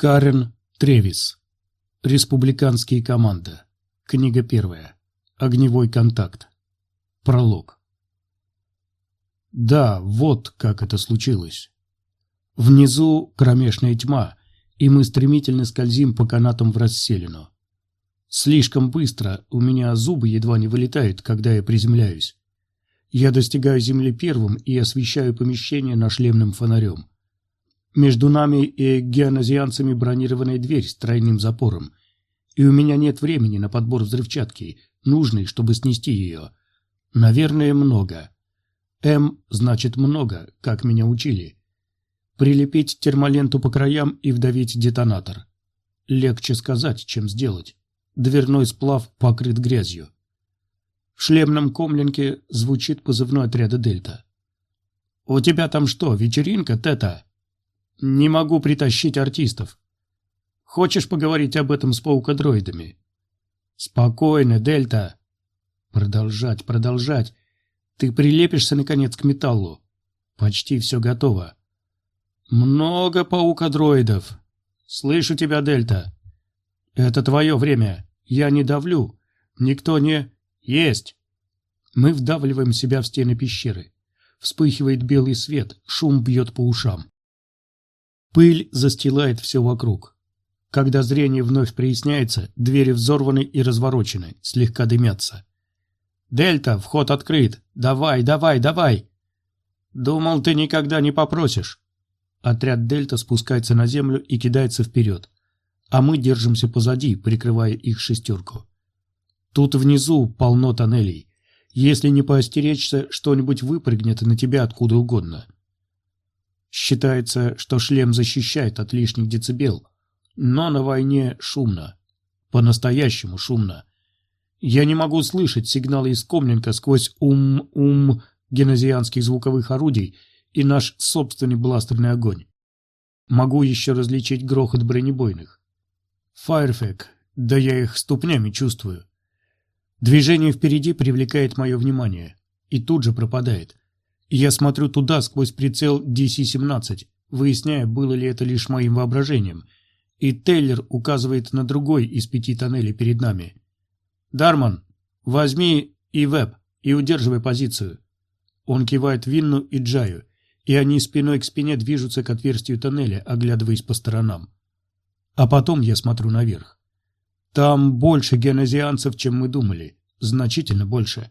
Карен Тревис. Республиканские команды. Книга первая. Огневой контакт. Пролог. Да, вот как это случилось. Внизу кромешная тьма, и мы стремительно скользим по канатам в расселину. Слишком быстро, у меня зубы едва не вылетают, когда я приземляюсь. Я достигаю земли первым и освещаю помещение нашлемным фонарем. Между нами и геонозианцами бронированная дверь с тройным запором. И у меня нет времени на подбор взрывчатки, нужной, чтобы снести ее. Наверное, много. М значит много, как меня учили. Прилепить термоленту по краям и вдавить детонатор. Легче сказать, чем сделать. Дверной сплав покрыт грязью. В шлемном комлинке звучит позывной отряда «Дельта». «У тебя там что, вечеринка, Тета?» «Не могу притащить артистов». «Хочешь поговорить об этом с паукодроидами?» «Спокойно, Дельта». «Продолжать, продолжать. Ты прилепишься, наконец, к металлу. Почти все готово». «Много паукодроидов. Слышу тебя, Дельта. Это твое время. Я не давлю. Никто не... Есть. Мы вдавливаем себя в стены пещеры. Вспыхивает белый свет, шум бьет по ушам. Пыль застилает все вокруг. Когда зрение вновь проясняется, двери взорваны и разворочены, слегка дымятся. «Дельта, вход открыт! Давай, давай, давай!» «Думал, ты никогда не попросишь!» Отряд Дельта спускается на землю и кидается вперед а мы держимся позади, прикрывая их шестерку. Тут внизу полно тоннелей. Если не поостеречься, что-нибудь выпрыгнет на тебя откуда угодно. Считается, что шлем защищает от лишних децибел, но на войне шумно. По-настоящему шумно. Я не могу слышать сигналы из комнинка сквозь ум-ум генезианских звуковых орудий и наш собственный бластерный огонь. Могу еще различить грохот бронебойных. Файрфек, да я их ступнями чувствую. Движение впереди привлекает мое внимание и тут же пропадает. Я смотрю туда сквозь прицел DC-17, выясняя, было ли это лишь моим воображением, и Тейлер указывает на другой из пяти тоннелей перед нами. «Дарман, возьми и веб и удерживай позицию». Он кивает Винну и Джаю, и они спиной к спине движутся к отверстию тоннеля, оглядываясь по сторонам. А потом я смотрю наверх. Там больше генезианцев, чем мы думали. Значительно больше.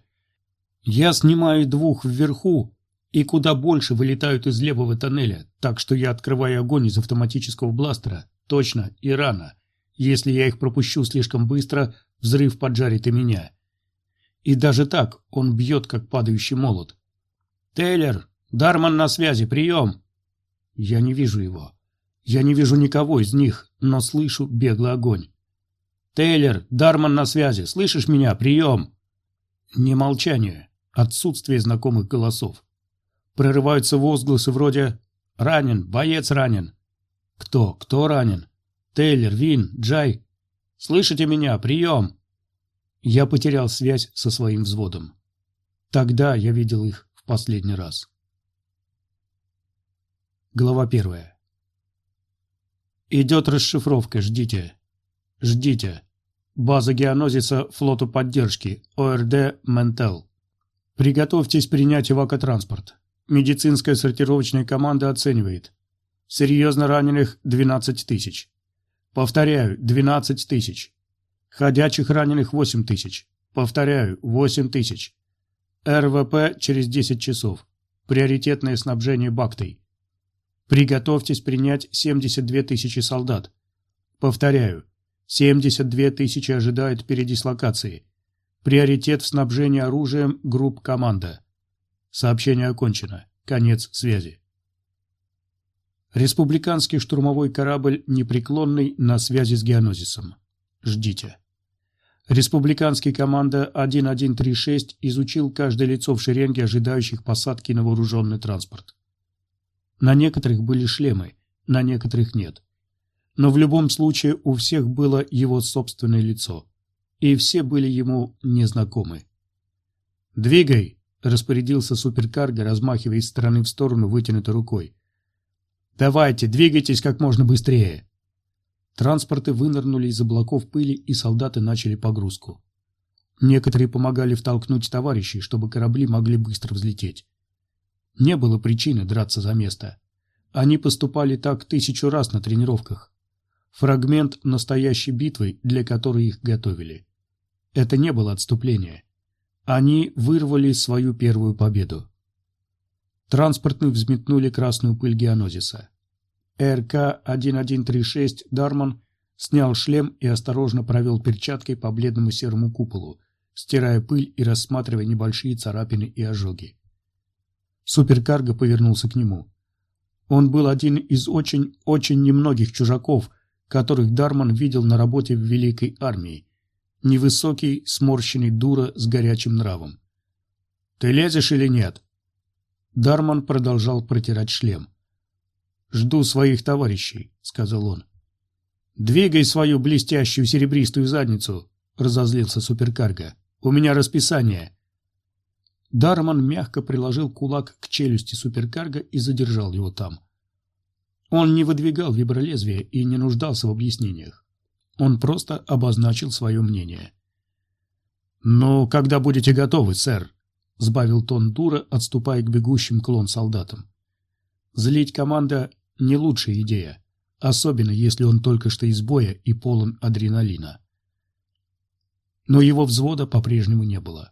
Я снимаю двух вверху, и куда больше вылетают из левого тоннеля, так что я открываю огонь из автоматического бластера. Точно и рано. Если я их пропущу слишком быстро, взрыв поджарит и меня. И даже так он бьет, как падающий молот. «Тейлер! Дарман на связи! Прием!» Я не вижу его. Я не вижу никого из них, но слышу беглый огонь. «Тейлер, Дарман на связи, слышишь меня? Прием!» Не молчание, отсутствие знакомых голосов. Прорываются возгласы вроде «Ранен, боец ранен». «Кто? Кто ранен?» «Тейлер, Вин, Джай. Слышите меня? Прием!» Я потерял связь со своим взводом. Тогда я видел их в последний раз. Глава первая. Идет расшифровка, ждите. Ждите. База геонозиса флоту поддержки, ОРД «Ментел». Приготовьтесь принять эвакотранспорт. Медицинская сортировочная команда оценивает. Серьезно раненых 12 тысяч. Повторяю, 12 тысяч. Ходячих раненых 8 тысяч. Повторяю, 8 тысяч. РВП через 10 часов. Приоритетное снабжение бактой. Приготовьтесь принять 72 тысячи солдат. Повторяю, 72 тысячи ожидают передислокации. Приоритет в снабжении оружием групп команда. Сообщение окончено. Конец связи. Республиканский штурмовой корабль «Непреклонный» на связи с геонозисом. Ждите. Республиканский команда 1136 изучил каждое лицо в шеренге ожидающих посадки на вооруженный транспорт. На некоторых были шлемы, на некоторых нет. Но в любом случае у всех было его собственное лицо, и все были ему незнакомы. «Двигай!» – распорядился суперкарго, размахивая из стороны в сторону вытянутой рукой. «Давайте, двигайтесь как можно быстрее!» Транспорты вынырнули из облаков пыли, и солдаты начали погрузку. Некоторые помогали втолкнуть товарищей, чтобы корабли могли быстро взлететь. Не было причины драться за место. Они поступали так тысячу раз на тренировках. Фрагмент настоящей битвы, для которой их готовили. Это не было отступление. Они вырвали свою первую победу. Транспортные взметнули красную пыль геонозиса. РК-1136 Дарман снял шлем и осторожно провел перчаткой по бледному серому куполу, стирая пыль и рассматривая небольшие царапины и ожоги. Суперкарго повернулся к нему. Он был один из очень-очень немногих чужаков, которых Дарман видел на работе в Великой армии. Невысокий, сморщенный дура с горячим нравом. «Ты лезешь или нет?» Дарман продолжал протирать шлем. «Жду своих товарищей», — сказал он. «Двигай свою блестящую серебристую задницу», — разозлился суперкарго. У меня расписание. Дарман мягко приложил кулак к челюсти суперкарга и задержал его там. Он не выдвигал вибролезвие и не нуждался в объяснениях. Он просто обозначил свое мнение. «Ну, когда будете готовы, сэр?» — сбавил тон Дура, отступая к бегущим клон солдатам. «Злить команда — не лучшая идея, особенно если он только что из боя и полон адреналина». Но его взвода по-прежнему не было.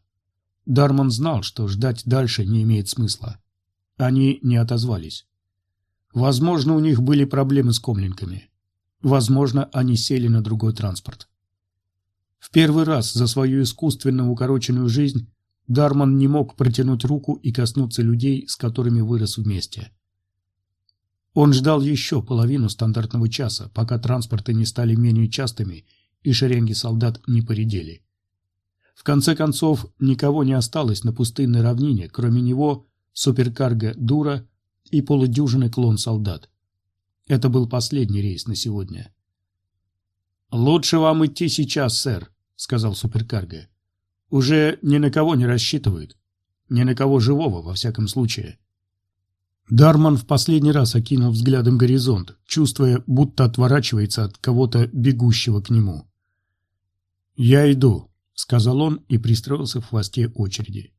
Дарман знал, что ждать дальше не имеет смысла. Они не отозвались. Возможно, у них были проблемы с комлинками. Возможно, они сели на другой транспорт. В первый раз за свою искусственно укороченную жизнь Дарман не мог протянуть руку и коснуться людей, с которыми вырос вместе. Он ждал еще половину стандартного часа, пока транспорты не стали менее частыми и шеренги солдат не поредели. В конце концов, никого не осталось на пустынной равнине, кроме него, суперкарго Дура и полудюжины клон-солдат. Это был последний рейс на сегодня. «Лучше вам идти сейчас, сэр», — сказал суперкарго. «Уже ни на кого не рассчитывают. Ни на кого живого, во всяком случае». Дарман в последний раз окинул взглядом горизонт, чувствуя, будто отворачивается от кого-то бегущего к нему. «Я иду», — сказал он и пристроился в хвосте очереди.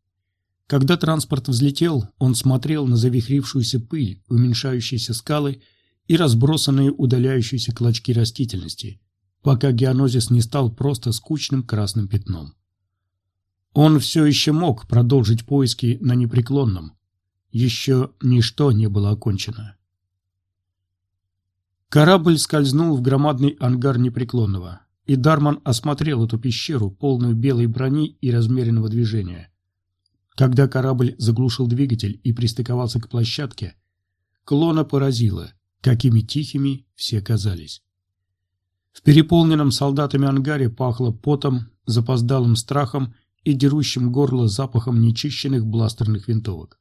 Когда транспорт взлетел, он смотрел на завихрившуюся пыль, уменьшающиеся скалы и разбросанные удаляющиеся клочки растительности, пока геонозис не стал просто скучным красным пятном. Он все еще мог продолжить поиски на непреклонном. Еще ничто не было окончено. Корабль скользнул в громадный ангар непреклонного и Дарман осмотрел эту пещеру, полную белой брони и размеренного движения. Когда корабль заглушил двигатель и пристыковался к площадке, клона поразило, какими тихими все казались. В переполненном солдатами ангаре пахло потом, запоздалым страхом и дерущим горло запахом нечищенных бластерных винтовок.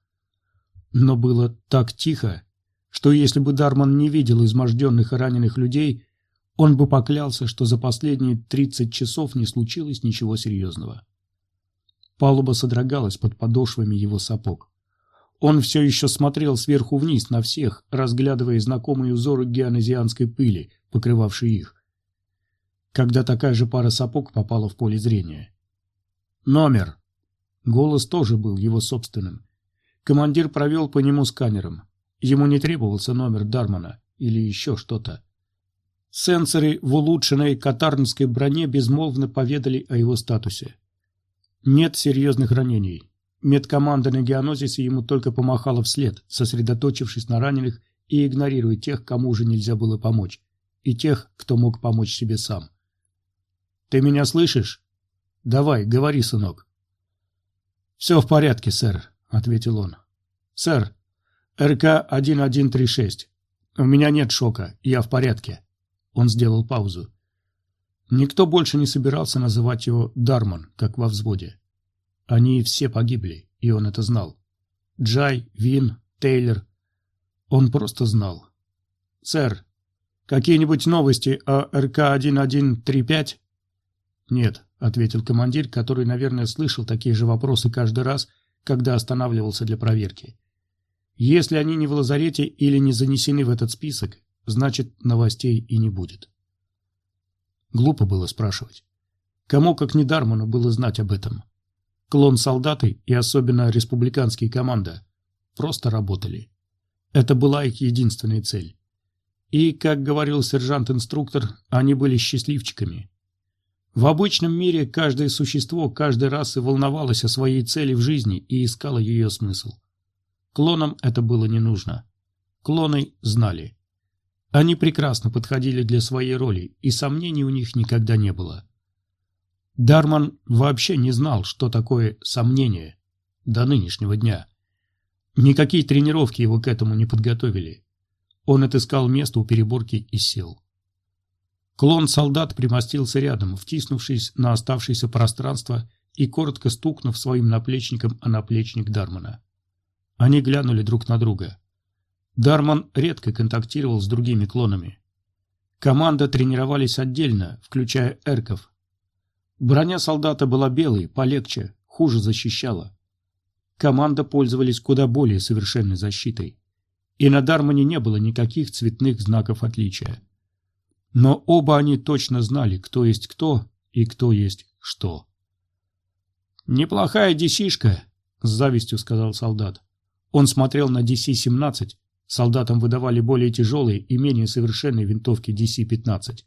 Но было так тихо, что если бы Дарман не видел изможденных и раненых людей, он бы поклялся, что за последние 30 часов не случилось ничего серьезного. Палуба содрогалась под подошвами его сапог. Он все еще смотрел сверху вниз на всех, разглядывая знакомые узоры геонезианской пыли, покрывавшие их. Когда такая же пара сапог попала в поле зрения. «Номер!» Голос тоже был его собственным. Командир провел по нему сканером. Ему не требовался номер Дармана или еще что-то. Сенсоры в улучшенной катарнской броне безмолвно поведали о его статусе. Нет серьезных ранений. Медкоманда на геонозисе ему только помахала вслед, сосредоточившись на раненых и игнорируя тех, кому уже нельзя было помочь, и тех, кто мог помочь себе сам. «Ты меня слышишь? Давай, говори, сынок». «Все в порядке, сэр», — ответил он. «Сэр, РК-1136. У меня нет шока, я в порядке». Он сделал паузу. Никто больше не собирался называть его Дарман, как во взводе. Они все погибли, и он это знал. Джай, Вин, Тейлор. Он просто знал. «Сэр, какие-нибудь новости о РК-1135?» «Нет», — ответил командир, который, наверное, слышал такие же вопросы каждый раз, когда останавливался для проверки. «Если они не в лазарете или не занесены в этот список, значит, новостей и не будет. Глупо было спрашивать. Кому, как не Дарману, было знать об этом? Клон-солдаты и особенно республиканские команда просто работали. Это была их единственная цель. И, как говорил сержант-инструктор, они были счастливчиками. В обычном мире каждое существо каждый раз и волновалось о своей цели в жизни и искало ее смысл. Клонам это было не нужно. Клоны знали. Они прекрасно подходили для своей роли, и сомнений у них никогда не было. Дарман вообще не знал, что такое сомнение до нынешнего дня. Никакие тренировки его к этому не подготовили. Он отыскал место у переборки и сел. Клон-солдат примостился рядом, втиснувшись на оставшееся пространство и коротко стукнув своим наплечником о наплечник Дармана. Они глянули друг на друга. Дарман редко контактировал с другими клонами. Команда тренировались отдельно, включая эрков. Броня солдата была белой, полегче, хуже защищала. Команда пользовались куда более совершенной защитой и на Дармане не было никаких цветных знаков отличия. Но оба они точно знали, кто есть кто и кто есть что. «Неплохая десишка», — с завистью сказал солдат. Он смотрел на DC-17, солдатам выдавали более тяжелые и менее совершенные винтовки DC-15.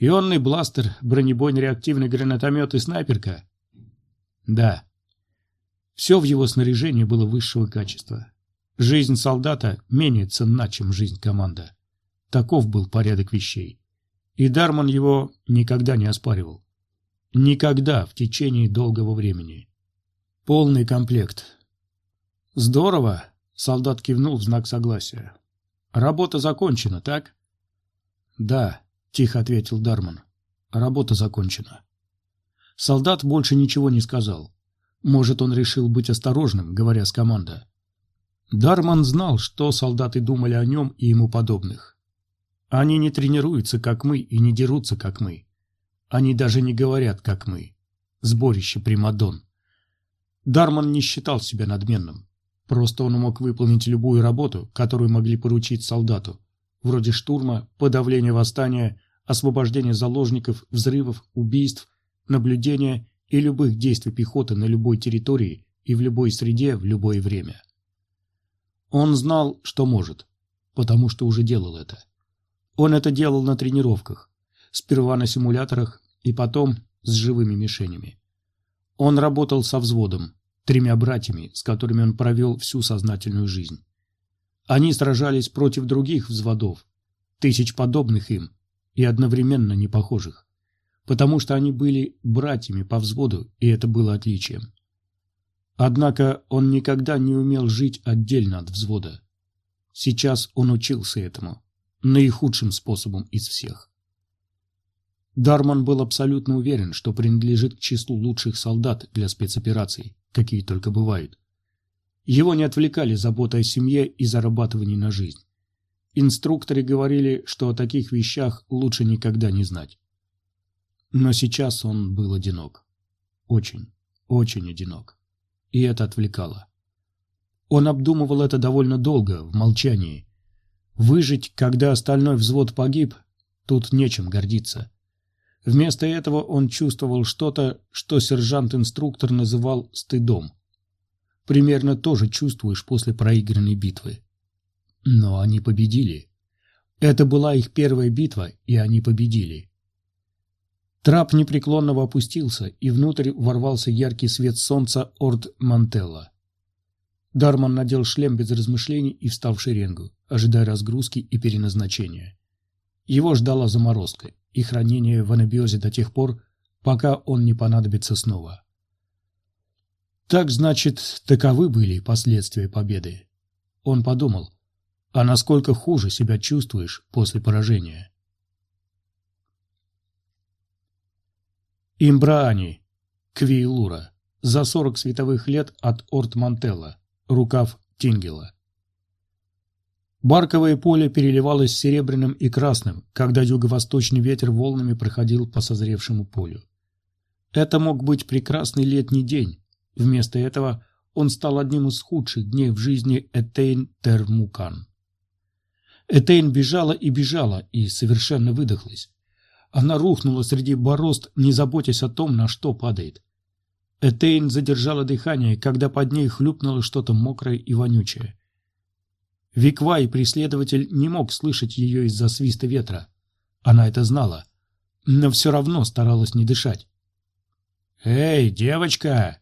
Ионный бластер, бронебойный реактивный гранатомет и снайперка? Да. Все в его снаряжении было высшего качества. Жизнь солдата менее ценна, чем жизнь команда. Таков был порядок вещей. И Дарман его никогда не оспаривал. Никогда в течение долгого времени. Полный комплект. Здорово, солдат кивнул в знак согласия. Работа закончена, так? Да, тихо ответил Дарман. Работа закончена. Солдат больше ничего не сказал. Может, он решил быть осторожным, говоря с командой. Дарман знал, что солдаты думали о нем и ему подобных. Они не тренируются, как мы, и не дерутся, как мы. Они даже не говорят, как мы. Сборище примадон. Дарман не считал себя надменным. Просто он мог выполнить любую работу, которую могли поручить солдату, вроде штурма, подавления восстания, освобождения заложников, взрывов, убийств, наблюдения и любых действий пехоты на любой территории и в любой среде в любое время. Он знал, что может, потому что уже делал это. Он это делал на тренировках, сперва на симуляторах и потом с живыми мишенями. Он работал со взводом, тремя братьями, с которыми он провел всю сознательную жизнь. Они сражались против других взводов, тысяч подобных им и одновременно непохожих, потому что они были братьями по взводу, и это было отличием. Однако он никогда не умел жить отдельно от взвода. Сейчас он учился этому, наихудшим способом из всех. Дарман был абсолютно уверен, что принадлежит к числу лучших солдат для спецопераций, какие только бывают. Его не отвлекали забота о семье и зарабатывании на жизнь. Инструкторы говорили, что о таких вещах лучше никогда не знать. Но сейчас он был одинок. Очень, очень одинок и это отвлекало. Он обдумывал это довольно долго, в молчании. Выжить, когда остальной взвод погиб, тут нечем гордиться. Вместо этого он чувствовал что-то, что сержант-инструктор называл стыдом. Примерно то же чувствуешь после проигранной битвы. Но они победили. Это была их первая битва, и они победили. Трап непреклонно опустился, и внутрь ворвался яркий свет солнца Орд Мантелла. Дарман надел шлем без размышлений и встал в шеренгу, ожидая разгрузки и переназначения. Его ждала заморозка и хранение в анабиозе до тех пор, пока он не понадобится снова. Так, значит, таковы были последствия победы. Он подумал, а насколько хуже себя чувствуешь после поражения? Имбраани, Квейлура, за 40 световых лет от Орт Мантелла, рукав Тингела. Барковое поле переливалось серебряным и красным, когда юго-восточный ветер волнами проходил по созревшему полю. Это мог быть прекрасный летний день. Вместо этого он стал одним из худших дней в жизни Этейн Термукан. Этейн бежала и бежала и совершенно выдохлась. Она рухнула среди борозд, не заботясь о том, на что падает. Этейн задержала дыхание, когда под ней хлюпнуло что-то мокрое и вонючее. Виква и преследователь не мог слышать ее из-за свиста ветра. Она это знала, но все равно старалась не дышать. «Эй, девочка!»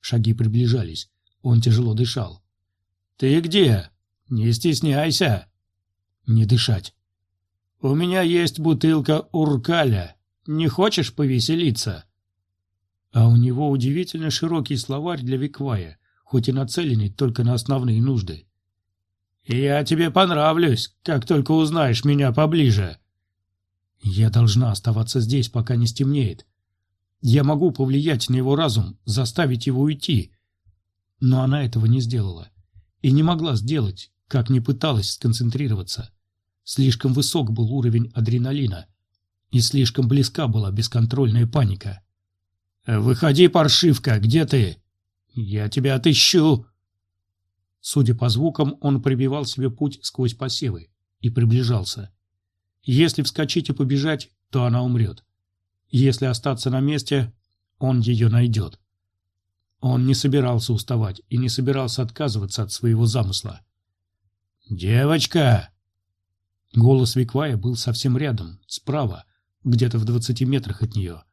Шаги приближались. Он тяжело дышал. «Ты где? Не стесняйся!» «Не дышать!» «У меня есть бутылка уркаля. Не хочешь повеселиться?» А у него удивительно широкий словарь для Виквая, хоть и нацеленный только на основные нужды. «Я тебе понравлюсь, как только узнаешь меня поближе». «Я должна оставаться здесь, пока не стемнеет. Я могу повлиять на его разум, заставить его уйти». Но она этого не сделала. И не могла сделать, как не пыталась сконцентрироваться. Слишком высок был уровень адреналина. И слишком близка была бесконтрольная паника. «Выходи, паршивка, где ты? Я тебя отыщу!» Судя по звукам, он пробивал себе путь сквозь посевы и приближался. Если вскочить и побежать, то она умрет. Если остаться на месте, он ее найдет. Он не собирался уставать и не собирался отказываться от своего замысла. «Девочка!» Голос Виквая был совсем рядом, справа, где-то в двадцати метрах от нее.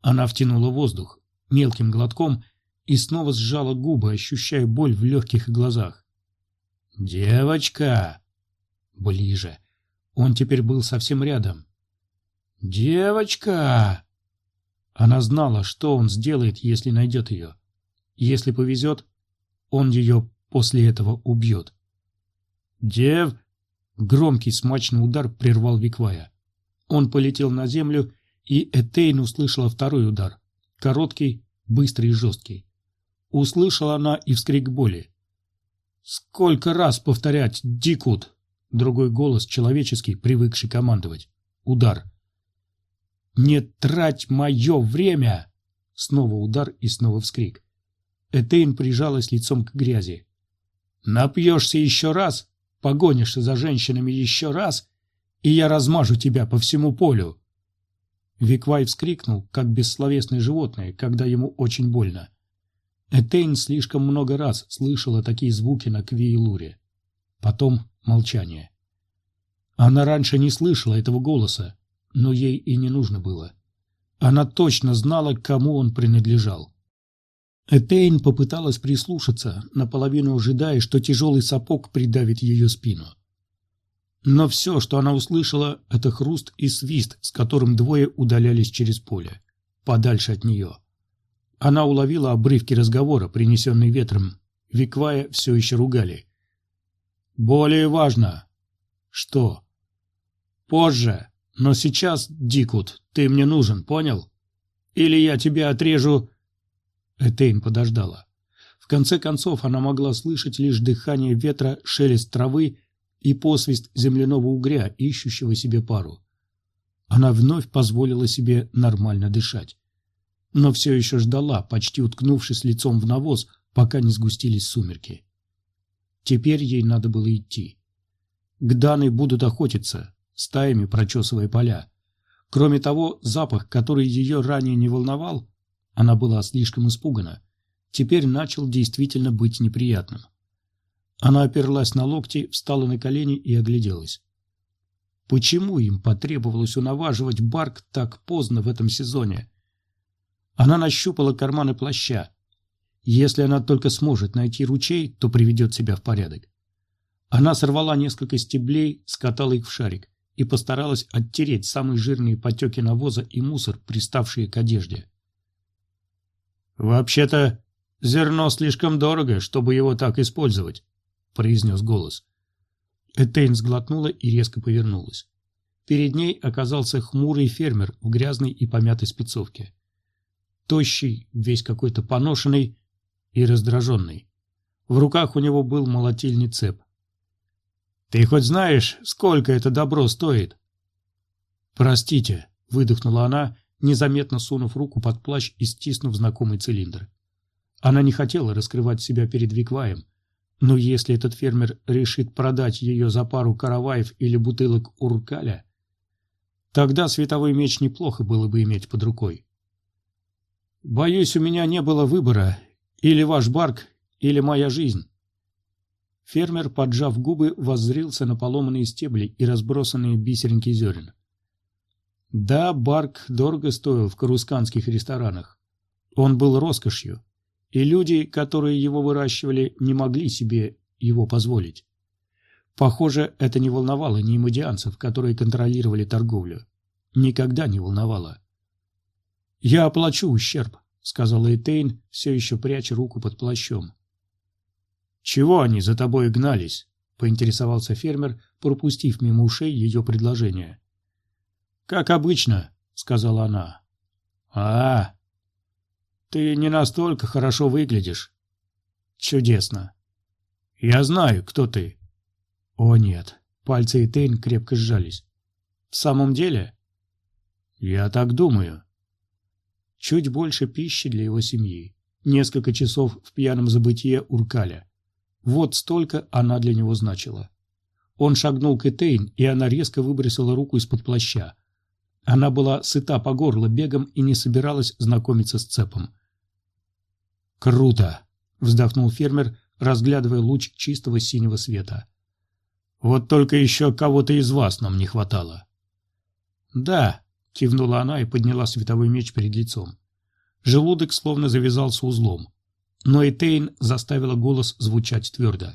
Она втянула воздух мелким глотком и снова сжала губы, ощущая боль в легких и глазах. «Девочка!» Ближе. Он теперь был совсем рядом. «Девочка!» Она знала, что он сделает, если найдет ее. Если повезет, он ее после этого убьет. «Дев!» Громкий смачный удар прервал Виквая. Он полетел на землю, и Этейн услышала второй удар. Короткий, быстрый и жесткий. Услышала она и вскрик боли. «Сколько раз повторять, Дикут!» Другой голос, человеческий, привыкший командовать. Удар. «Не трать мое время!» Снова удар и снова вскрик. Этейн прижалась лицом к грязи. «Напьешься еще раз, погонишься за женщинами еще раз, и я размажу тебя по всему полю!» Виквай вскрикнул, как бессловесное животное, когда ему очень больно. Этейн слишком много раз слышала такие звуки на Квиелуре. Потом молчание. Она раньше не слышала этого голоса, но ей и не нужно было. Она точно знала, кому он принадлежал. Этейн попыталась прислушаться, наполовину ожидая, что тяжелый сапог придавит ее спину. Но все, что она услышала, это хруст и свист, с которым двое удалялись через поле, подальше от нее. Она уловила обрывки разговора, принесенные ветром. Виквая все еще ругали. «Более важно». «Что?» «Позже. Но сейчас, Дикут, ты мне нужен, понял? Или я тебя отрежу...» Этейн подождала. В конце концов она могла слышать лишь дыхание ветра, шелест травы и посвист земляного угря, ищущего себе пару. Она вновь позволила себе нормально дышать. Но все еще ждала, почти уткнувшись лицом в навоз, пока не сгустились сумерки. Теперь ей надо было идти. К Даны будут охотиться, стаями прочесывая поля. Кроме того, запах, который ее ранее не волновал, она была слишком испугана, теперь начал действительно быть неприятным. Она оперлась на локти, встала на колени и огляделась. Почему им потребовалось унаваживать Барк так поздно в этом сезоне? Она нащупала карманы плаща. Если она только сможет найти ручей, то приведет себя в порядок. Она сорвала несколько стеблей, скатала их в шарик и постаралась оттереть самые жирные потеки навоза и мусор, приставшие к одежде. «Вообще-то, зерно слишком дорого, чтобы его так использовать», — произнес голос. Этейн сглотнула и резко повернулась. Перед ней оказался хмурый фермер в грязной и помятой спецовке. Тощий, весь какой-то поношенный и раздраженный. В руках у него был молотильный цеп. «Ты хоть знаешь, сколько это добро стоит?» «Простите», — выдохнула она, незаметно сунув руку под плащ и стиснув знакомый цилиндр. Она не хотела раскрывать себя перед Викваем, но если этот фермер решит продать ее за пару караваев или бутылок уркаля... Тогда световой меч неплохо было бы иметь под рукой. Боюсь, у меня не было выбора. Или ваш барк, или моя жизнь. Фермер, поджав губы, воззрился на поломанные стебли и разбросанные бисеринки зерен. Да, барк дорого стоил в карусканских ресторанах. Он был роскошью, и люди, которые его выращивали, не могли себе его позволить. Похоже, это не волновало ни имодианцев, которые контролировали торговлю. Никогда не волновало. «Я оплачу ущерб», — сказала Этейн, все еще пряча руку под плащом. «Чего они за тобой гнались?» — поинтересовался фермер, пропустив мимо ушей ее предложение. «Как обычно», — сказала она. «А, ты не настолько хорошо выглядишь». «Чудесно. Я знаю, кто ты». «О, нет». Пальцы Этейн крепко сжались. «В самом деле?» «Я так думаю» чуть больше пищи для его семьи, несколько часов в пьяном забытие Уркаля. Вот столько она для него значила. Он шагнул к Этейн, и она резко выбросила руку из-под плаща. Она была сыта по горло бегом и не собиралась знакомиться с цепом. «Круто!» — вздохнул фермер, разглядывая луч чистого синего света. «Вот только еще кого-то из вас нам не хватало». «Да», — кивнула она и подняла световой меч перед лицом. Желудок словно завязался узлом. Но Этейн заставила голос звучать твердо.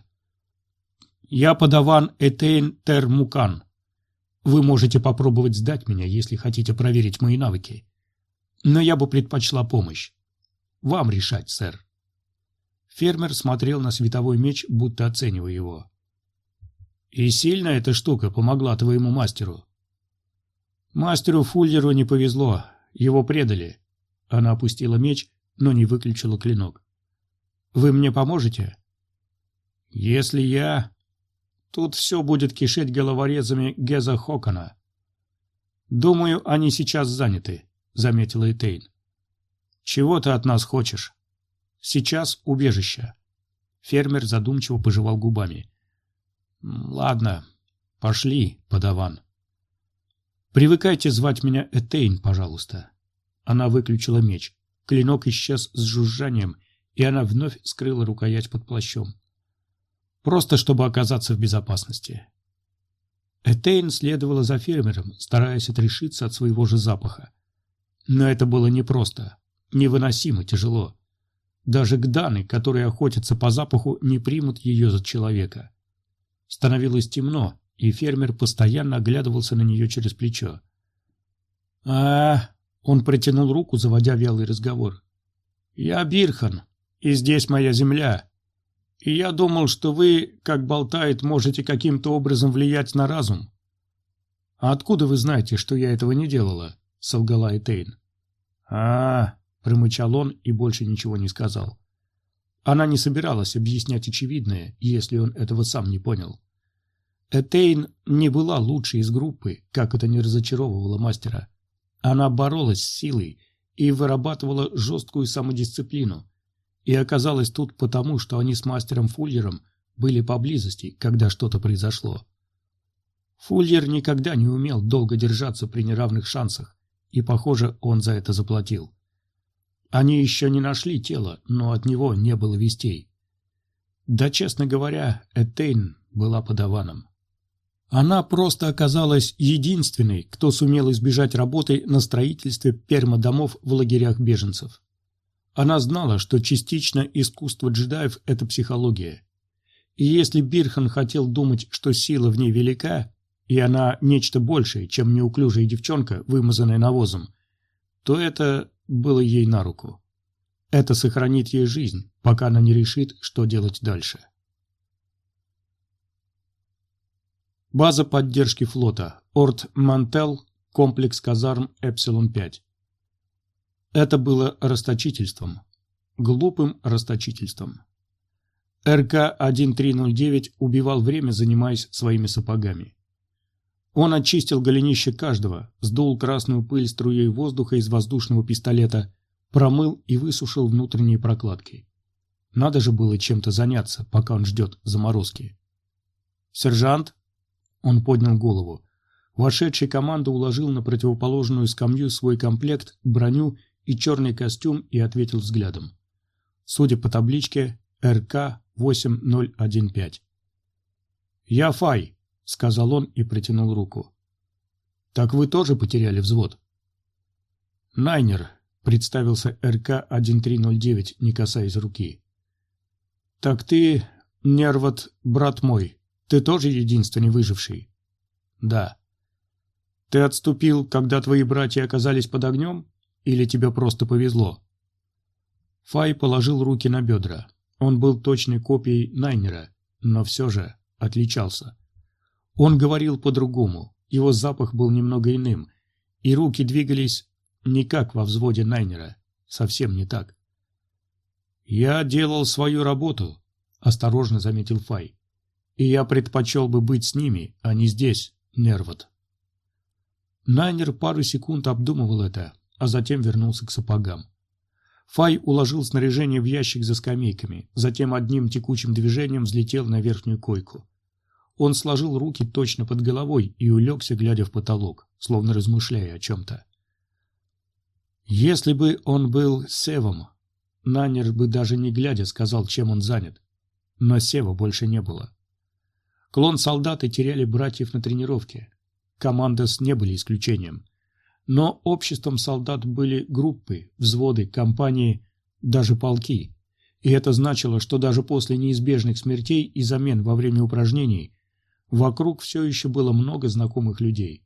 «Я подаван Этейн Термукан. Вы можете попробовать сдать меня, если хотите проверить мои навыки. Но я бы предпочла помощь. Вам решать, сэр». Фермер смотрел на световой меч, будто оценивая его. «И сильно эта штука помогла твоему мастеру?» Мастеру Фуллеру не повезло, его предали. Она опустила меч, но не выключила клинок. Вы мне поможете? Если я... Тут все будет кишеть головорезами Геза Хокона. Думаю, они сейчас заняты, заметила Этейн. Чего ты от нас хочешь? Сейчас убежище. Фермер задумчиво пожевал губами. Ладно, пошли, подаван. Привыкайте звать меня Этейн, пожалуйста. Она выключила меч. Клинок исчез с жужжанием, и она вновь скрыла рукоять под плащом. Просто чтобы оказаться в безопасности. Этейн следовала за фермером, стараясь отрешиться от своего же запаха. Но это было непросто, невыносимо тяжело. Даже гданы, которые охотятся по запаху, не примут ее за человека. Становилось темно, и фермер постоянно оглядывался на нее через плечо. а Он протянул руку, заводя вялый разговор. «Я Бирхан, и здесь моя земля. И я думал, что вы, как болтает, можете каким-то образом влиять на разум». «А откуда вы знаете, что я этого не делала?» — солгала Этейн. а, -а, -а промычал он и больше ничего не сказал. Она не собиралась объяснять очевидное, если он этого сам не понял. Этейн не была лучшей из группы, как это не разочаровывало мастера. Она боролась с силой и вырабатывала жесткую самодисциплину. И оказалась тут потому, что они с мастером Фуллером были поблизости, когда что-то произошло. Фуллер никогда не умел долго держаться при неравных шансах, и, похоже, он за это заплатил. Они еще не нашли тело, но от него не было вестей. Да, честно говоря, Этейн была подаваном. Она просто оказалась единственной, кто сумел избежать работы на строительстве пермодомов в лагерях беженцев. Она знала, что частично искусство джедаев – это психология. И если Бирхан хотел думать, что сила в ней велика, и она нечто большее, чем неуклюжая девчонка, вымазанная навозом, то это было ей на руку. Это сохранит ей жизнь, пока она не решит, что делать дальше. База поддержки флота. Орт Мантел. Комплекс казарм Эпсилон-5. Это было расточительством. Глупым расточительством. РК-1309 убивал время, занимаясь своими сапогами. Он очистил голенище каждого, сдул красную пыль струей воздуха из воздушного пистолета, промыл и высушил внутренние прокладки. Надо же было чем-то заняться, пока он ждет заморозки. «Сержант?» Он поднял голову. Вошедший команду уложил на противоположную скамью свой комплект, броню и черный костюм и ответил взглядом. Судя по табличке, РК-8015. «Я Фай», — сказал он и протянул руку. «Так вы тоже потеряли взвод?» «Найнер», — представился РК-1309, не касаясь руки. «Так ты, Нервот, брат мой, ты тоже единственный выживший?» «Да». «Ты отступил, когда твои братья оказались под огнем? Или тебе просто повезло?» Фай положил руки на бедра. Он был точной копией Найнера, но все же отличался. Он говорил по-другому, его запах был немного иным, и руки двигались не как во взводе Найнера, совсем не так. «Я делал свою работу», — осторожно заметил Фай. «И я предпочел бы быть с ними, а не здесь, Нервот». Найнер пару секунд обдумывал это, а затем вернулся к сапогам. Фай уложил снаряжение в ящик за скамейками, затем одним текучим движением взлетел на верхнюю койку. Он сложил руки точно под головой и улегся, глядя в потолок, словно размышляя о чем-то. Если бы он был Севом, Нанер бы даже не глядя сказал, чем он занят. Но Сева больше не было. Клон-солдаты теряли братьев на тренировке. Командос не были исключением. Но обществом солдат были группы, взводы, компании, даже полки. И это значило, что даже после неизбежных смертей и замен во время упражнений вокруг все еще было много знакомых людей.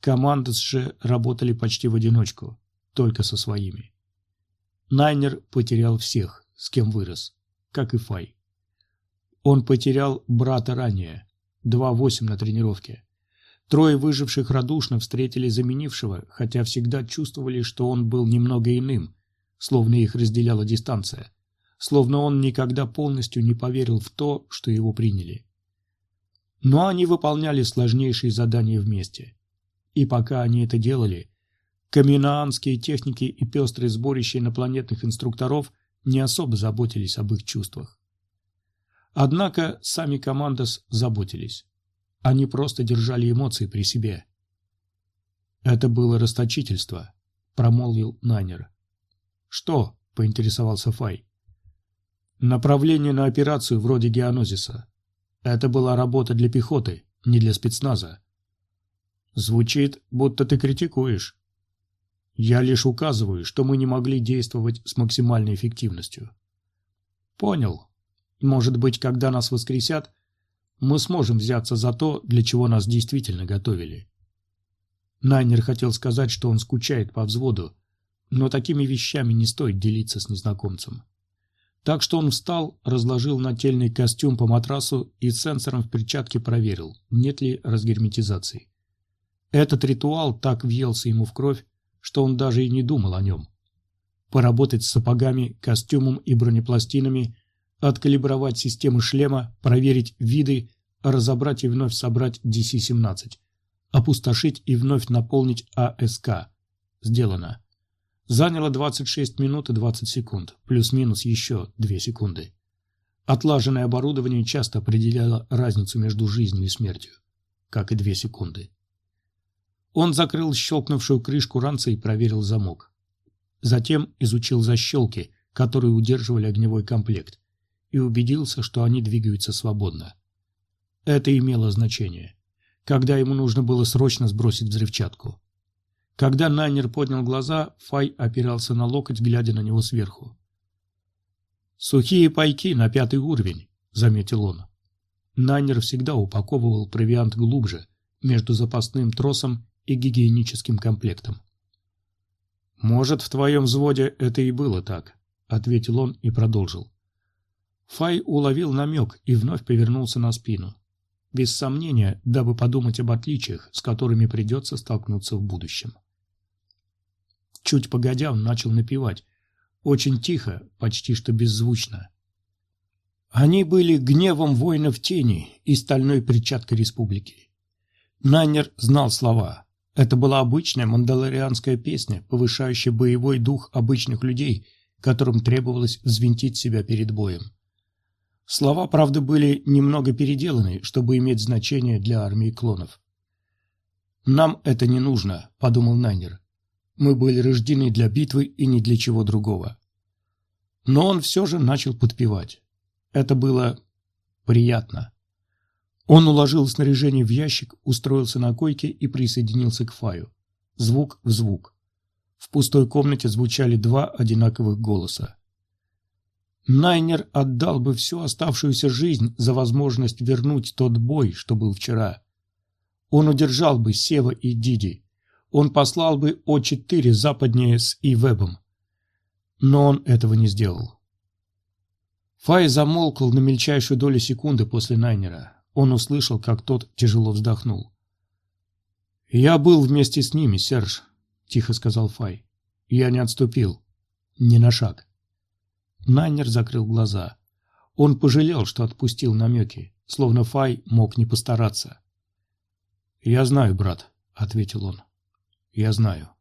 Командос же работали почти в одиночку, только со своими. Найнер потерял всех, с кем вырос, как и Фай. Он потерял брата ранее, 2-8 на тренировке. Трое выживших радушно встретили заменившего, хотя всегда чувствовали, что он был немного иным, словно их разделяла дистанция, словно он никогда полностью не поверил в то, что его приняли. Но они выполняли сложнейшие задания вместе. И пока они это делали, каминаанские техники и пестрые сборища инопланетных инструкторов не особо заботились об их чувствах. Однако сами командос заботились. Они просто держали эмоции при себе. «Это было расточительство», — промолвил Найнер. «Что?» — поинтересовался Фай. «Направление на операцию вроде геонозиса. Это была работа для пехоты, не для спецназа». «Звучит, будто ты критикуешь». «Я лишь указываю, что мы не могли действовать с максимальной эффективностью». «Понял. Может быть, когда нас воскресят, мы сможем взяться за то, для чего нас действительно готовили. Найнер хотел сказать, что он скучает по взводу, но такими вещами не стоит делиться с незнакомцем. Так что он встал, разложил нательный костюм по матрасу и сенсором в перчатке проверил, нет ли разгерметизации. Этот ритуал так въелся ему в кровь, что он даже и не думал о нем. Поработать с сапогами, костюмом и бронепластинами откалибровать систему шлема, проверить виды, разобрать и вновь собрать DC-17, опустошить и вновь наполнить АСК. Сделано. Заняло 26 минут и 20 секунд, плюс-минус еще 2 секунды. Отлаженное оборудование часто определяло разницу между жизнью и смертью, как и 2 секунды. Он закрыл щелкнувшую крышку ранца и проверил замок. Затем изучил защелки, которые удерживали огневой комплект и убедился, что они двигаются свободно. Это имело значение, когда ему нужно было срочно сбросить взрывчатку. Когда Найнер поднял глаза, Фай опирался на локоть, глядя на него сверху. «Сухие пайки на пятый уровень», — заметил он. Найнер всегда упаковывал провиант глубже, между запасным тросом и гигиеническим комплектом. «Может, в твоем взводе это и было так», — ответил он и продолжил. Фай уловил намек и вновь повернулся на спину. Без сомнения, дабы подумать об отличиях, с которыми придется столкнуться в будущем. Чуть погодя, он начал напевать. Очень тихо, почти что беззвучно. Они были гневом воинов тени и стальной перчаткой республики. Найнер знал слова. Это была обычная мандалорианская песня, повышающая боевой дух обычных людей, которым требовалось взвинтить себя перед боем. Слова, правда, были немного переделаны, чтобы иметь значение для армии клонов. «Нам это не нужно», — подумал Найнер. «Мы были рождены для битвы и ни для чего другого». Но он все же начал подпевать. Это было приятно. Он уложил снаряжение в ящик, устроился на койке и присоединился к Фаю. Звук в звук. В пустой комнате звучали два одинаковых голоса. Найнер отдал бы всю оставшуюся жизнь за возможность вернуть тот бой, что был вчера. Он удержал бы Сева и Диди. Он послал бы О4 западнее с Ивебом. Но он этого не сделал. Фай замолкал на мельчайшую долю секунды после Найнера. Он услышал, как тот тяжело вздохнул. «Я был вместе с ними, Серж», — тихо сказал Фай. «Я не отступил. Ни на шаг». Найнер закрыл глаза. Он пожалел, что отпустил намеки, словно Фай мог не постараться. «Я знаю, брат», — ответил он. «Я знаю».